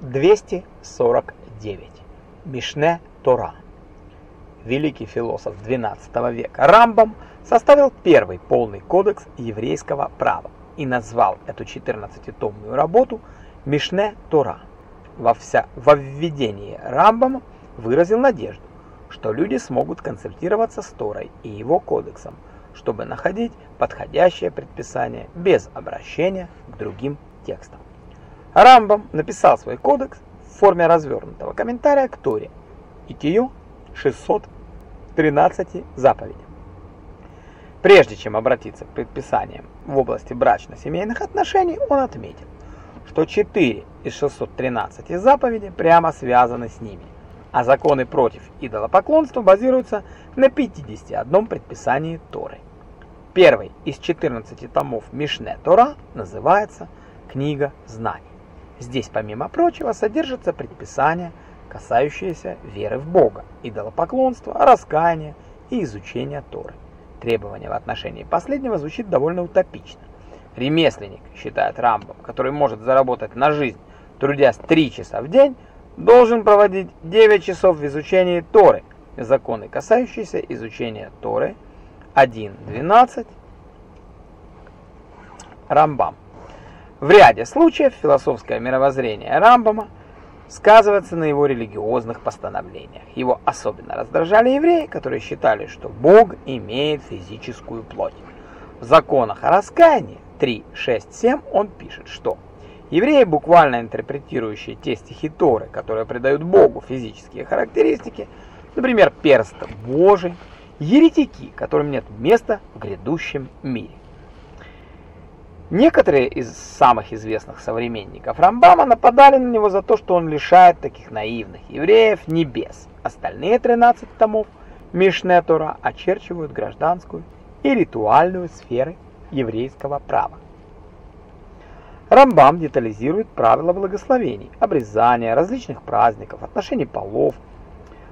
249. Мишне Тора. Великий философ XII века Рамбам составил первый полный кодекс еврейского права и назвал эту 14-томную работу Мишне Тора. Во, вся, во введении Рамбама выразил надежду, что люди смогут концептироваться с Торой и его кодексом, чтобы находить подходящее предписание без обращения к другим текстам. Рамбам написал свой кодекс в форме развернутого комментария к Торе и ее 613 заповедям. Прежде чем обратиться к предписаниям в области брачно-семейных отношений, он отметил, что 4 из 613 заповедей прямо связаны с ними, а законы против идолопоклонства базируются на 51 предписании Торы. Первый из 14 томов Мишне Тора называется «Книга знаний». Здесь, помимо прочего, содержатся предписания, касающиеся веры в Бога, идолопоклонства, раскаяния и изучения Торы. Требование в отношении последнего звучит довольно утопично. Ремесленник, считает Рамбом, который может заработать на жизнь, трудясь 3 часа в день, должен проводить 9 часов в изучении Торы. Законы, касающиеся изучения Торы 1.12 Рамбам. В ряде случаев философское мировоззрение Рамбама сказывается на его религиозных постановлениях. Его особенно раздражали евреи, которые считали, что Бог имеет физическую плоть. В законах о раскаянии 3.6.7 он пишет, что евреи, буквально интерпретирующие те стихи Торы, которые придают Богу физические характеристики, например, перст Божий, еретики, которым нет места в грядущем мире. Некоторые из самых известных современников Рамбама нападали на него за то, что он лишает таких наивных евреев небес. Остальные 13 томов Мишне Тора очерчивают гражданскую и ритуальную сферы еврейского права. Рамбам детализирует правила благословений, обрезания, различных праздников, отношений полов,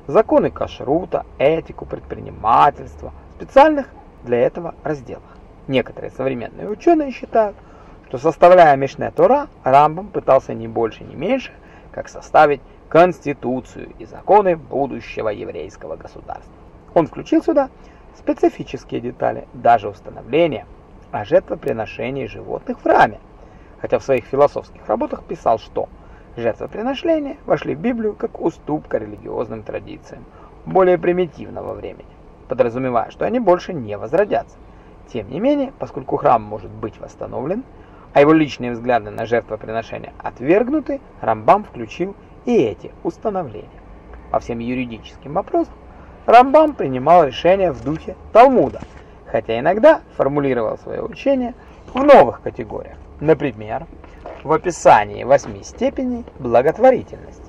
законы кашрута, этику предпринимательства, специальных для этого разделах. Некоторые современные ученые считают, что составляя Мишне Тора, Рамбам пытался не больше, не меньше, как составить конституцию и законы будущего еврейского государства. Он включил сюда специфические детали, даже установление о жертвоприношении животных в раме, хотя в своих философских работах писал, что жертвоприношения вошли в Библию как уступка религиозным традициям более примитивного времени, подразумевая, что они больше не возродятся. Тем не менее, поскольку храм может быть восстановлен, а его личные взгляды на жертвоприношения отвергнуты, Рамбам включил и эти установления. По всем юридическим вопросам Рамбам принимал решения в духе Талмуда, хотя иногда формулировал свое учение в новых категориях. Например, в описании восьми степеней благотворительности.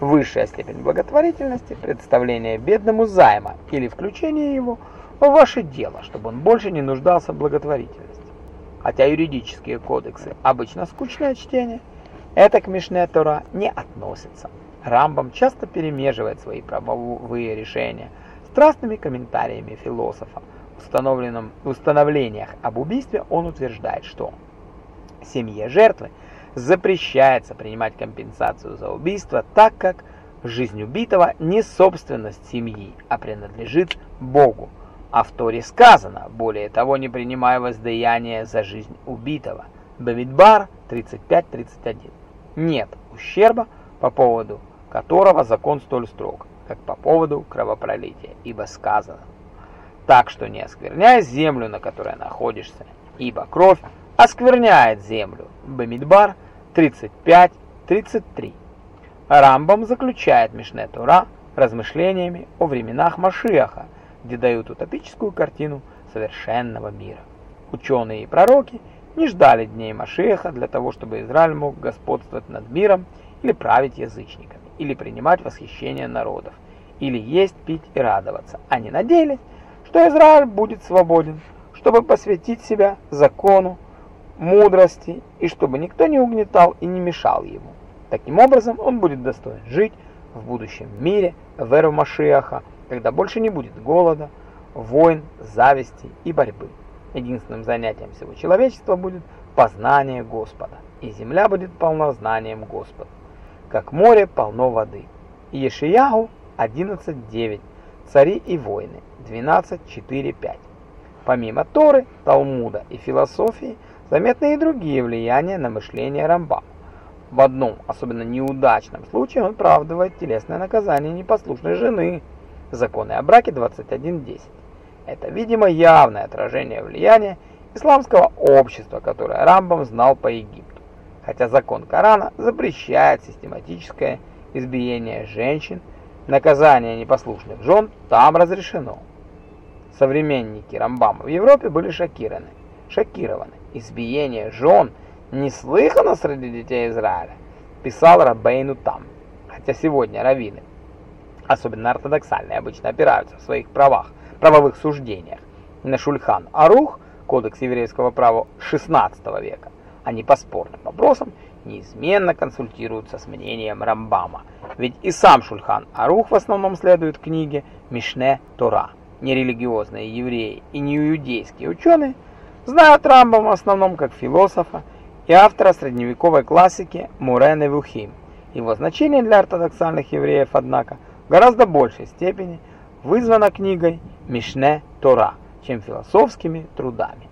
Высшая степень благотворительности – представление бедному займа или включение его – ваше дело, чтобы он больше не нуждался в благотворительности. Хотя юридические кодексы обычно скучное чтение, это к Мишне Тора не относится. Рамбам часто перемеживает свои правовые решения страстными комментариями философа. В установленном установлениях об убийстве он утверждает, что семье жертвы запрещается принимать компенсацию за убийство, так как жизнь убитого не собственность семьи, а принадлежит Богу. А в Торе сказано, более того, не принимая воздаяние за жизнь убитого. Бамидбар 35-31. Нет ущерба, по поводу которого закон столь строг, как по поводу кровопролития, ибо сказано. Так что не оскверняй землю, на которой находишься, ибо кровь оскверняет землю. Бамидбар 35-33. Рамбам заключает Мишне Тура размышлениями о временах Машиаха, где дают утопическую картину совершенного мира. Ученые и пророки не ждали дней Машеха для того, чтобы Израиль мог господствовать над миром или править язычниками, или принимать восхищение народов, или есть, пить и радоваться. Они надеялись, что Израиль будет свободен, чтобы посвятить себя закону, мудрости, и чтобы никто не угнетал и не мешал ему. Таким образом, он будет достоин жить в будущем мире в эру Машиаха, когда больше не будет голода, войн, зависти и борьбы. Единственным занятием всего человечества будет познание Господа, и земля будет полна знанием Господа. как море полно воды. Иешиягу 11.9, цари и войны 12.4.5. Помимо Торы, Талмуда и философии, заметны и другие влияния на мышление Рамбама. В одном, особенно неудачном случае, он оправдывает телесное наказание непослушной жены. Законы о браке 21.10. Это, видимо, явное отражение влияния исламского общества, которое Рамбам знал по Египту. Хотя закон Корана запрещает систематическое избиение женщин, наказание непослушных жен там разрешено. Современники Рамбама в Европе были шокированы. Шокированы. Избиение жен неслыхано среди детей Израиля, писал Рабейну там. Хотя сегодня раввины, особенно ортодоксальные, обычно опираются в своих правах правовых суждениях на Шульхан Арух, кодекс еврейского права XVI века, они по спорным вопросам неизменно консультируются с мнением Рамбама, ведь и сам Шульхан Арух в основном следует книге Мишне Тора. Нерелигиозные евреи и неиудейские ученые знают Рамбама в основном как философа и автора средневековой классики Мурене Вухим. Его значение для ортодоксальных евреев, однако, гораздо большей степени вызвано книгой Мишне Тора, чем философскими трудами.